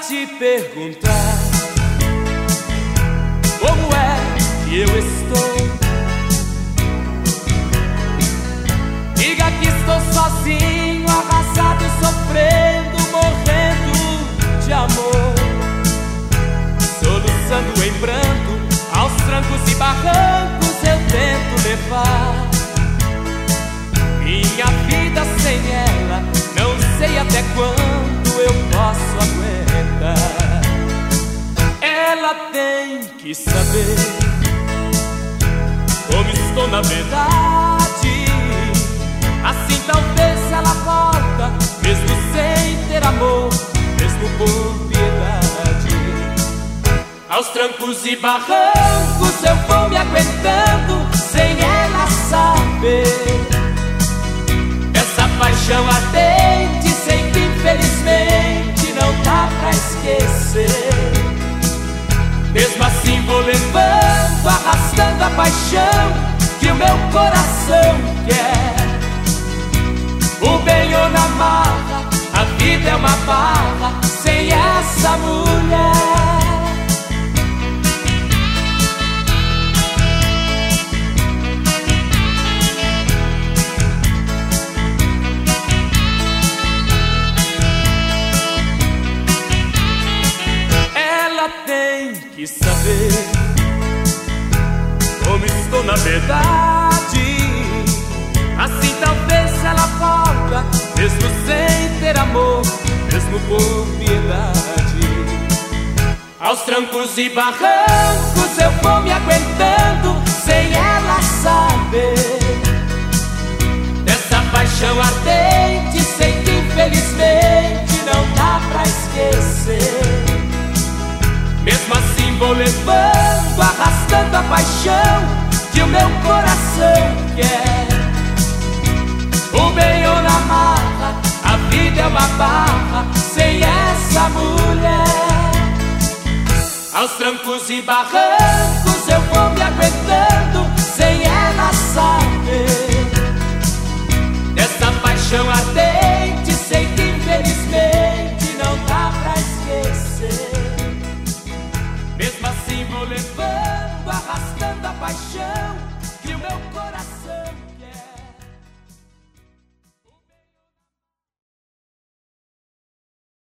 te perguntar como é que eu estou. Diga que estou sozinho, arrasado, sofrendo, morrendo de amor. Soluçando em pranto, aos trancos e barrancos eu tento levar. Que saber como estou na verdade. Assim talvez ela volta, mesmo sem ter amor, mesmo por piedade. Aos trancos e barrancos eu vou me aguentando, paixão que o meu coração quer. O bem ou na marra, a vida é uma barra sem essa mulher. Ela tem que saber como estou na verdade. Assim talvez ela volta, mesmo sem ter amor, mesmo por piedade. Aos trancos e barrancos eu vou me aguentando, sem ela saber. Dessa paixão ardente, sei que infelizmente não dá que o meu coração quer. O bem ou na marra, a vida é uma barra sem essa mulher. Aos trancos e barrancos eu vou me aguentando sem ela saber. Dessa paixão ardente sei que infelizmente não dá pra esquecer. Mesmo assim vou levando, arrastando paixão que o meu coração.